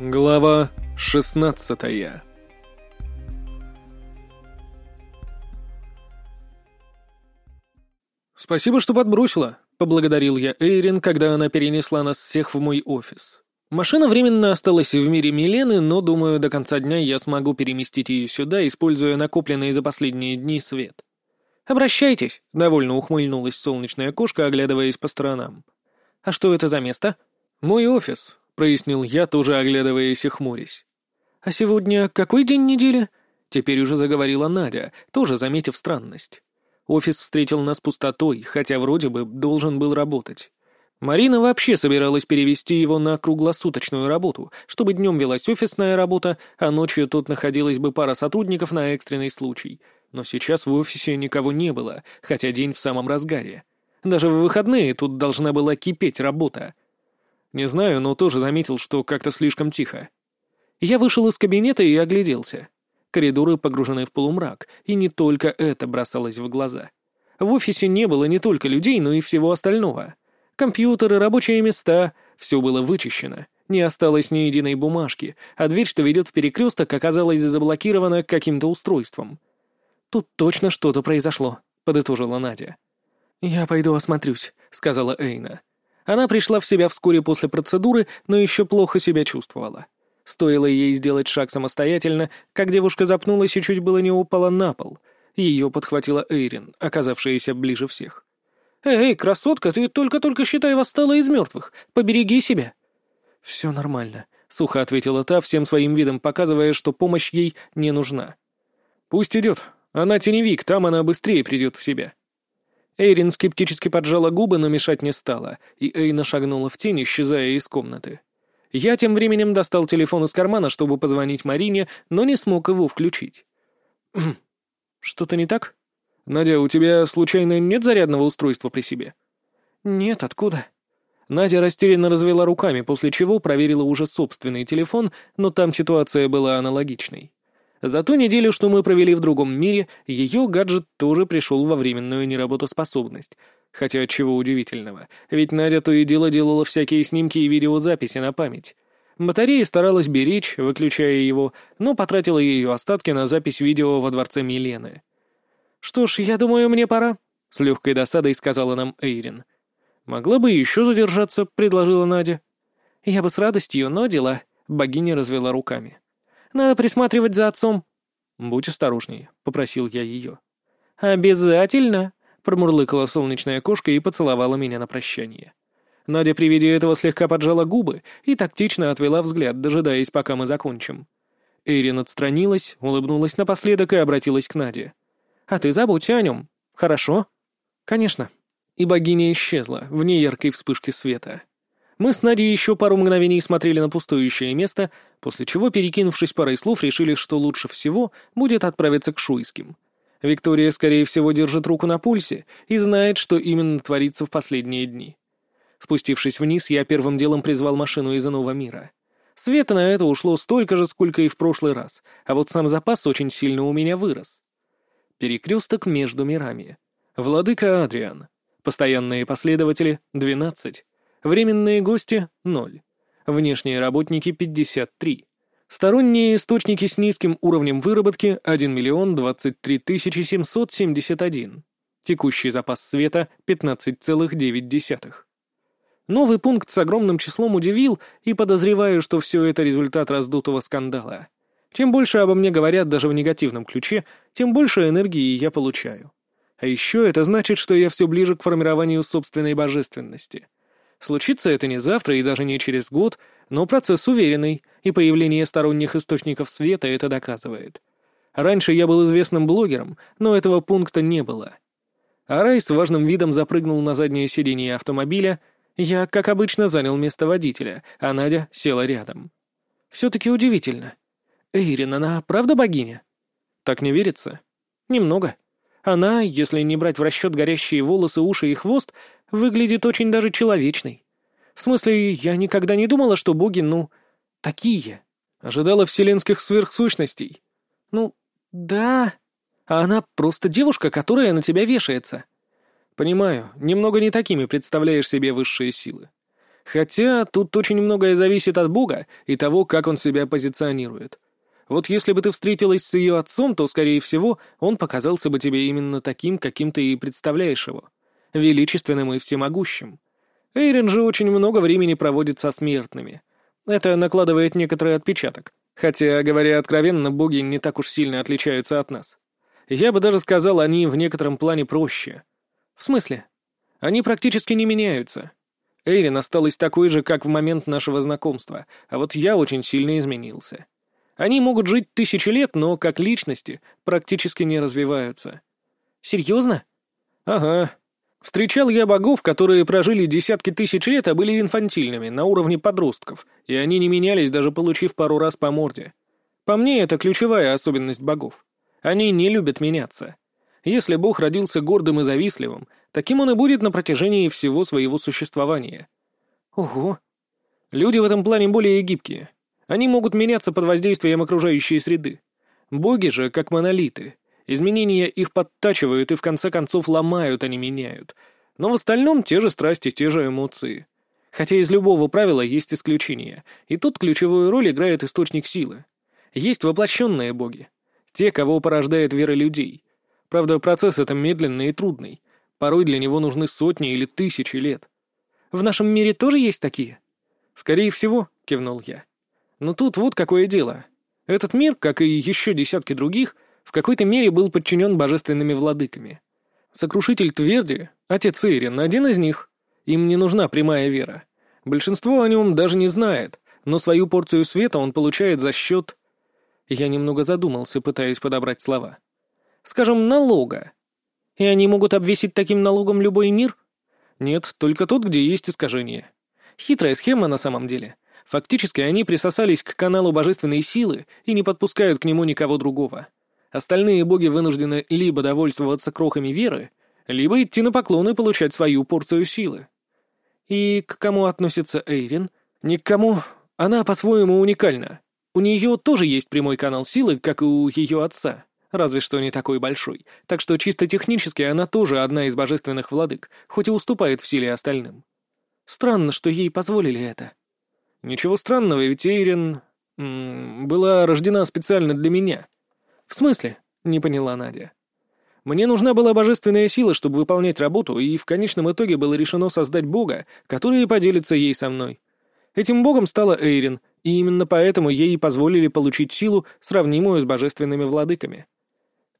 Глава шестнадцатая «Спасибо, что подбросила», — поблагодарил я Эйрин, когда она перенесла нас всех в мой офис. Машина временно осталась в мире Милены, но, думаю, до конца дня я смогу переместить ее сюда, используя накопленный за последние дни свет. «Обращайтесь», — довольно ухмыльнулась солнечная кошка, оглядываясь по сторонам. «А что это за место?» «Мой офис», — прояснил я, тоже оглядываясь и хмурясь. «А сегодня какой день недели?» Теперь уже заговорила Надя, тоже заметив странность. Офис встретил нас пустотой, хотя вроде бы должен был работать. Марина вообще собиралась перевести его на круглосуточную работу, чтобы днем велась офисная работа, а ночью тут находилась бы пара сотрудников на экстренный случай. Но сейчас в офисе никого не было, хотя день в самом разгаре. Даже в выходные тут должна была кипеть работа. Не знаю, но тоже заметил, что как-то слишком тихо. Я вышел из кабинета и огляделся. Коридоры погружены в полумрак, и не только это бросалось в глаза. В офисе не было не только людей, но и всего остального. Компьютеры, рабочие места — все было вычищено. Не осталось ни единой бумажки, а дверь, что ведет в перекресток, оказалась заблокирована каким-то устройством. «Тут точно что-то произошло», — подытожила Надя. «Я пойду осмотрюсь», — сказала Эйна. Она пришла в себя вскоре после процедуры, но еще плохо себя чувствовала. Стоило ей сделать шаг самостоятельно, как девушка запнулась и чуть было не упала на пол. Ее подхватила Эйрин, оказавшаяся ближе всех. «Эй, красотка, ты только-только, считай, восстала из мертвых. Побереги себя». «Все нормально», — сухо ответила та, всем своим видом показывая, что помощь ей не нужна. «Пусть идет. Она теневик, там она быстрее придет в себя». Эйрин скептически поджала губы, но мешать не стала, и Эйна шагнула в тень, исчезая из комнаты. Я тем временем достал телефон из кармана, чтобы позвонить Марине, но не смог его включить. «Что-то не так? Надя, у тебя, случайно, нет зарядного устройства при себе?» «Нет, откуда?» Надя растерянно развела руками, после чего проверила уже собственный телефон, но там ситуация была аналогичной. За ту неделю, что мы провели в другом мире, ее гаджет тоже пришел во временную неработоспособность. Хотя чего удивительного, ведь Надя то и дело делала всякие снимки и видеозаписи на память. Батарея старалась беречь, выключая его, но потратила ее остатки на запись видео во дворце Милены. «Что ж, я думаю, мне пора», — с легкой досадой сказала нам Эйрин. «Могла бы еще задержаться», — предложила Надя. «Я бы с радостью, но дела», — богиня развела руками. Надо присматривать за отцом». «Будь осторожнее», — попросил я ее. «Обязательно», — промурлыкала солнечная кошка и поцеловала меня на прощание. Надя при виде этого слегка поджала губы и тактично отвела взгляд, дожидаясь, пока мы закончим. Эйрин отстранилась, улыбнулась напоследок и обратилась к Наде. «А ты забудь о нем, хорошо?» «Конечно». И богиня исчезла в неяркой вспышке света. Мы с Надей еще пару мгновений смотрели на пустующее место, после чего, перекинувшись парой слов, решили, что лучше всего будет отправиться к Шуйским. Виктория, скорее всего, держит руку на пульсе и знает, что именно творится в последние дни. Спустившись вниз, я первым делом призвал машину из иного мира. Света на это ушло столько же, сколько и в прошлый раз, а вот сам запас очень сильно у меня вырос. Перекресток между мирами. Владыка Адриан. Постоянные последователи — 12. Временные гости — 0. Внешние работники — 53. Сторонние источники с низким уровнем выработки — 1 миллион 23 771. Текущий запас света — 15,9. Новый пункт с огромным числом удивил, и подозреваю, что все это результат раздутого скандала. Чем больше обо мне говорят даже в негативном ключе, тем больше энергии я получаю. А еще это значит, что я все ближе к формированию собственной божественности — Случится это не завтра и даже не через год, но процесс уверенный, и появление сторонних источников света это доказывает. Раньше я был известным блогером, но этого пункта не было. Арай с важным видом запрыгнул на заднее сиденье автомобиля, я, как обычно, занял место водителя, а Надя села рядом. Все-таки удивительно. Эйрин, она правда богиня? Так не верится? Немного. Она, если не брать в расчет горящие волосы, уши и хвост, выглядит очень даже человечной. В смысле, я никогда не думала, что боги, ну, такие. Ожидала вселенских сверхсущностей. Ну, да. А она просто девушка, которая на тебя вешается. Понимаю, немного не такими представляешь себе высшие силы. Хотя тут очень многое зависит от Бога и того, как он себя позиционирует. Вот если бы ты встретилась с ее отцом, то, скорее всего, он показался бы тебе именно таким, каким ты и представляешь его. Величественным и всемогущим. Эйрин же очень много времени проводит со смертными. Это накладывает некоторый отпечаток. Хотя, говоря откровенно, боги не так уж сильно отличаются от нас. Я бы даже сказал, они в некотором плане проще. В смысле? Они практически не меняются. Эйрин осталась такой же, как в момент нашего знакомства, а вот я очень сильно изменился. Они могут жить тысячи лет, но как личности практически не развиваются. Серьезно? Ага. Встречал я богов, которые прожили десятки тысяч лет, а были инфантильными, на уровне подростков, и они не менялись, даже получив пару раз по морде. По мне, это ключевая особенность богов. Они не любят меняться. Если бог родился гордым и завистливым, таким он и будет на протяжении всего своего существования. Ого. Люди в этом плане более гибкие. Они могут меняться под воздействием окружающей среды. Боги же, как монолиты. Изменения их подтачивают и в конце концов ломают, а не меняют. Но в остальном те же страсти, те же эмоции. Хотя из любого правила есть исключения, и тут ключевую роль играет источник силы. Есть воплощенные боги, те, кого порождает вера людей. Правда, процесс это медленный и трудный. Порой для него нужны сотни или тысячи лет. В нашем мире тоже есть такие? Скорее всего, кивнул я. Но тут вот какое дело. Этот мир, как и еще десятки других, в какой-то мере был подчинен божественными владыками. Сокрушитель Тверди, отец Ирин, один из них. Им не нужна прямая вера. Большинство о нем даже не знает, но свою порцию света он получает за счет я немного задумался, пытаясь подобрать слова. «Скажем, налога. И они могут обвесить таким налогом любой мир?» «Нет, только тот, где есть искажение. Хитрая схема на самом деле. Фактически они присосались к каналу божественной силы и не подпускают к нему никого другого. Остальные боги вынуждены либо довольствоваться крохами веры, либо идти на поклон и получать свою порцию силы. И к кому относится Эйрин? Ни к кому. Она по-своему уникальна. У нее тоже есть прямой канал силы, как и у ее отца, разве что не такой большой, так что чисто технически она тоже одна из божественных владык, хоть и уступает в силе остальным. Странно, что ей позволили это. Ничего странного, ведь Эйрин... была рождена специально для меня. В смысле? Не поняла Надя. Мне нужна была божественная сила, чтобы выполнять работу, и в конечном итоге было решено создать бога, который поделится ей со мной. Этим богом стала Эйрин, и именно поэтому ей позволили получить силу, сравнимую с божественными владыками.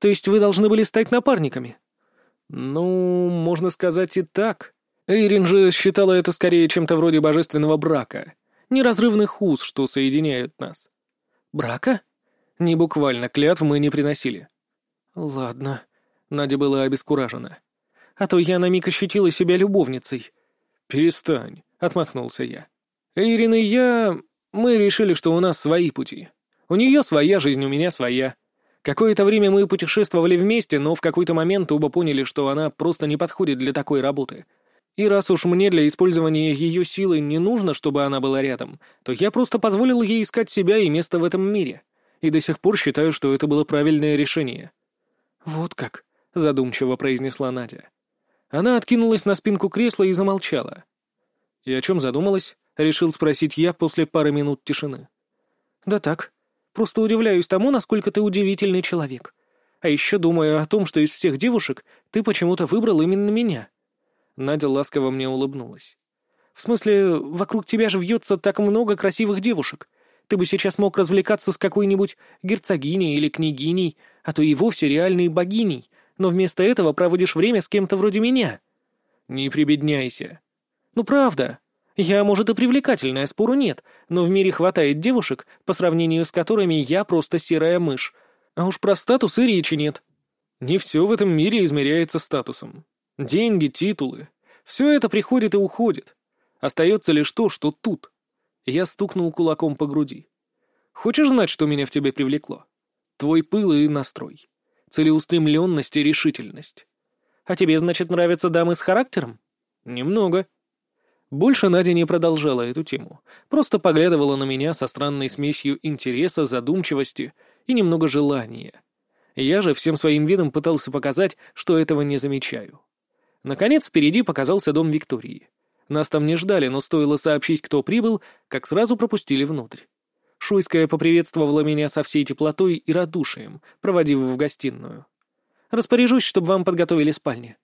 То есть вы должны были стать напарниками? Ну, можно сказать и так. Эйрин же считала это скорее чем-то вроде божественного брака, неразрывных уз, что соединяют нас. Брака? Не буквально, клятв мы не приносили. Ладно. Надя была обескуражена. А то я на миг ощутила себя любовницей. «Перестань», — отмахнулся я. «Эйрин и я... Мы решили, что у нас свои пути. У нее своя жизнь, у меня своя. Какое-то время мы путешествовали вместе, но в какой-то момент оба поняли, что она просто не подходит для такой работы. И раз уж мне для использования ее силы не нужно, чтобы она была рядом, то я просто позволил ей искать себя и место в этом мире. И до сих пор считаю, что это было правильное решение. «Вот как», — задумчиво произнесла Надя. Она откинулась на спинку кресла и замолчала. «И о чем задумалась?» — решил спросить я после пары минут тишины. «Да так. Просто удивляюсь тому, насколько ты удивительный человек. А еще думаю о том, что из всех девушек ты почему-то выбрал именно меня». Надя ласково мне улыбнулась. «В смысле, вокруг тебя же вьется так много красивых девушек. Ты бы сейчас мог развлекаться с какой-нибудь герцогиней или княгиней, а то и вовсе реальной богиней, но вместо этого проводишь время с кем-то вроде меня». «Не прибедняйся». «Ну правда. Я, может, и привлекательная, спору нет, но в мире хватает девушек, по сравнению с которыми я просто серая мышь. А уж про статус и речи нет. Не все в этом мире измеряется статусом. Деньги, титулы. Все это приходит и уходит. Остается лишь то, что тут. Я стукнул кулаком по груди. Хочешь знать, что меня в тебе привлекло? Твой пыл и настрой. Целеустремленность и решительность. А тебе, значит, нравятся дамы с характером? Немного. Больше Надя не продолжала эту тему, просто поглядывала на меня со странной смесью интереса, задумчивости и немного желания. Я же всем своим видом пытался показать, что этого не замечаю. Наконец, впереди показался дом Виктории. Нас там не ждали, но стоило сообщить, кто прибыл, как сразу пропустили внутрь. Шуйская поприветствовала меня со всей теплотой и радушием, проводив в гостиную. «Распоряжусь, чтобы вам подготовили спальни».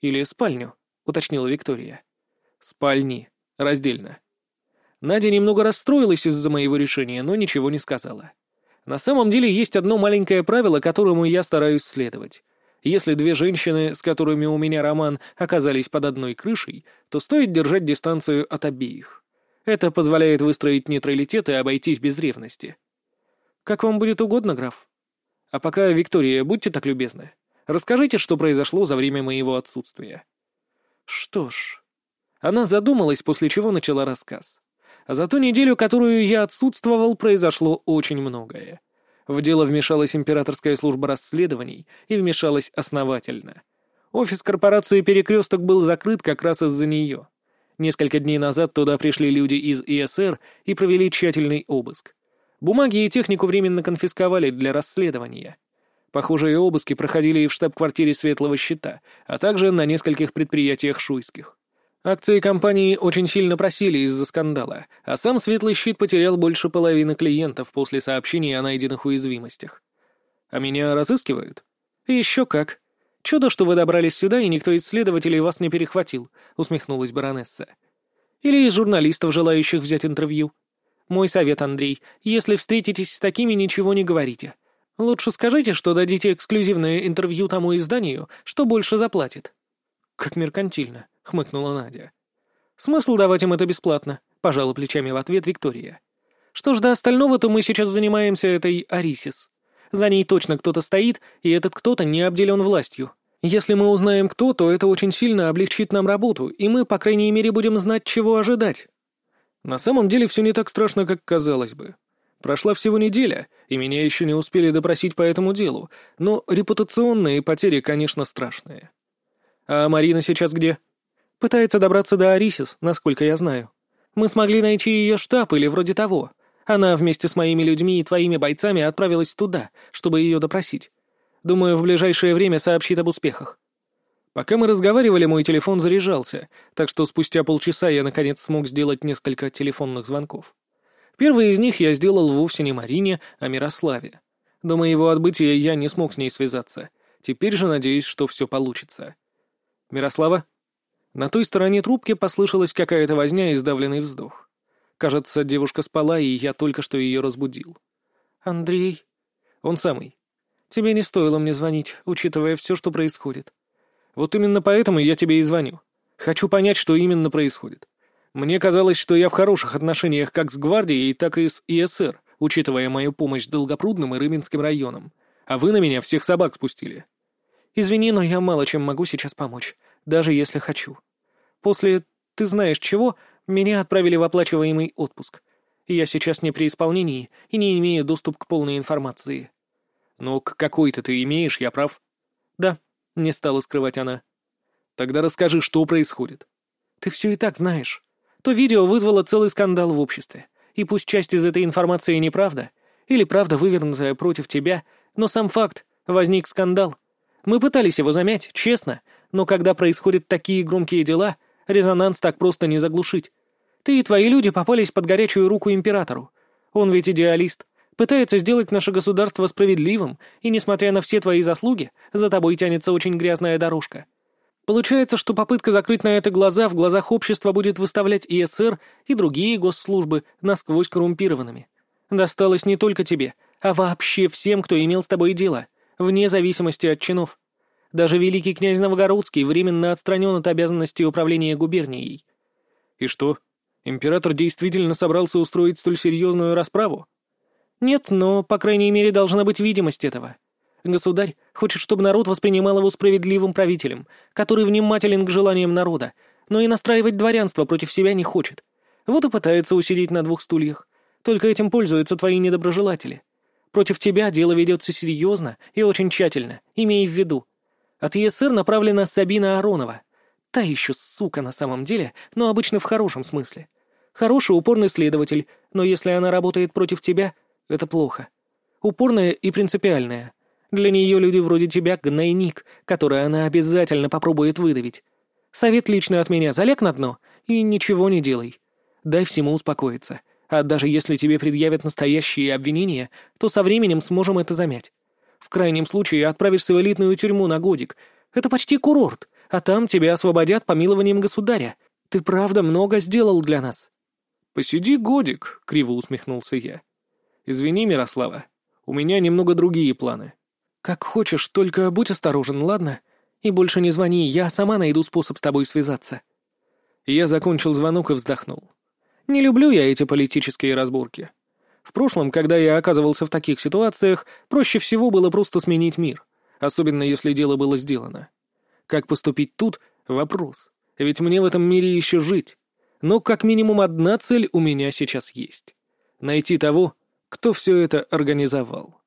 «Или спальню», — уточнила Виктория. «Спальни. Раздельно». Надя немного расстроилась из-за моего решения, но ничего не сказала. На самом деле есть одно маленькое правило, которому я стараюсь следовать. Если две женщины, с которыми у меня роман, оказались под одной крышей, то стоит держать дистанцию от обеих. Это позволяет выстроить нейтралитет и обойтись без ревности. Как вам будет угодно, граф. А пока, Виктория, будьте так любезны. Расскажите, что произошло за время моего отсутствия. Что ж... Она задумалась, после чего начала рассказ. А за ту неделю, которую я отсутствовал, произошло очень многое. В дело вмешалась императорская служба расследований и вмешалась основательно. Офис корпорации «Перекресток» был закрыт как раз из-за нее. Несколько дней назад туда пришли люди из ИСР и провели тщательный обыск. Бумаги и технику временно конфисковали для расследования. Похожие обыски проходили и в штаб-квартире Светлого Щита, а также на нескольких предприятиях шуйских. Акции компании очень сильно просили из-за скандала, а сам Светлый Щит потерял больше половины клиентов после сообщений о найденных уязвимостях. А меня разыскивают? Еще как. Чудо, что вы добрались сюда, и никто из следователей вас не перехватил, усмехнулась баронесса. Или из журналистов, желающих взять интервью. Мой совет, Андрей, если встретитесь с такими, ничего не говорите. Лучше скажите, что дадите эксклюзивное интервью тому изданию, что больше заплатит. Как меркантильно. — хмыкнула Надя. «Смысл давать им это бесплатно?» — пожала плечами в ответ Виктория. «Что ж до остального, то мы сейчас занимаемся этой Арисис. За ней точно кто-то стоит, и этот кто-то не обделен властью. Если мы узнаем кто, то это очень сильно облегчит нам работу, и мы, по крайней мере, будем знать, чего ожидать». На самом деле все не так страшно, как казалось бы. Прошла всего неделя, и меня еще не успели допросить по этому делу, но репутационные потери, конечно, страшные. «А Марина сейчас где?» Пытается добраться до Арисис, насколько я знаю. Мы смогли найти ее штаб или вроде того. Она вместе с моими людьми и твоими бойцами отправилась туда, чтобы ее допросить. Думаю, в ближайшее время сообщит об успехах. Пока мы разговаривали, мой телефон заряжался, так что спустя полчаса я наконец смог сделать несколько телефонных звонков. Первый из них я сделал вовсе не Марине, а Мирославе. До моего отбытия я не смог с ней связаться. Теперь же надеюсь, что все получится. «Мирослава?» На той стороне трубки послышалась какая-то возня и сдавленный вздох. Кажется, девушка спала, и я только что ее разбудил. «Андрей?» «Он самый. Тебе не стоило мне звонить, учитывая все, что происходит. Вот именно поэтому я тебе и звоню. Хочу понять, что именно происходит. Мне казалось, что я в хороших отношениях как с гвардией, так и с ИСР, учитывая мою помощь Долгопрудным и Рыбинским районам. А вы на меня всех собак спустили. Извини, но я мало чем могу сейчас помочь даже если хочу. После, ты знаешь чего, меня отправили в оплачиваемый отпуск. Я сейчас не при исполнении и не имею доступ к полной информации. Но к какой-то ты имеешь, я прав? Да, не стала скрывать она. Тогда расскажи, что происходит. Ты все и так знаешь. То видео вызвало целый скандал в обществе. И пусть часть из этой информации неправда, или правда вывернутая против тебя, но сам факт — возник скандал. Мы пытались его замять, честно, но когда происходят такие громкие дела, резонанс так просто не заглушить. Ты и твои люди попались под горячую руку императору. Он ведь идеалист, пытается сделать наше государство справедливым, и, несмотря на все твои заслуги, за тобой тянется очень грязная дорожка. Получается, что попытка закрыть на это глаза в глазах общества будет выставлять ИСР и другие госслужбы насквозь коррумпированными. Досталось не только тебе, а вообще всем, кто имел с тобой дело, вне зависимости от чинов. Даже великий князь Новгородский временно отстранен от обязанностей управления губернией. И что, император действительно собрался устроить столь серьезную расправу? Нет, но, по крайней мере, должна быть видимость этого. Государь хочет, чтобы народ воспринимал его справедливым правителем, который внимателен к желаниям народа, но и настраивать дворянство против себя не хочет. Вот и пытается усидеть на двух стульях. Только этим пользуются твои недоброжелатели. Против тебя дело ведется серьезно и очень тщательно, имей в виду. От ЕСР направлена Сабина Аронова. Та еще сука на самом деле, но обычно в хорошем смысле. Хороший упорный следователь, но если она работает против тебя, это плохо. Упорная и принципиальная. Для нее люди вроде тебя — гнойник, который она обязательно попробует выдавить. Совет лично от меня — залег на дно и ничего не делай. Дай всему успокоиться. А даже если тебе предъявят настоящие обвинения, то со временем сможем это замять. В крайнем случае отправишься в элитную тюрьму на годик. Это почти курорт, а там тебя освободят помилованием государя. Ты правда много сделал для нас». «Посиди годик», — криво усмехнулся я. «Извини, Мирослава, у меня немного другие планы». «Как хочешь, только будь осторожен, ладно? И больше не звони, я сама найду способ с тобой связаться». Я закончил звонок и вздохнул. Не люблю я эти политические разборки. В прошлом, когда я оказывался в таких ситуациях, проще всего было просто сменить мир, особенно если дело было сделано. Как поступить тут — вопрос, ведь мне в этом мире еще жить. Но как минимум одна цель у меня сейчас есть — найти того, кто все это организовал.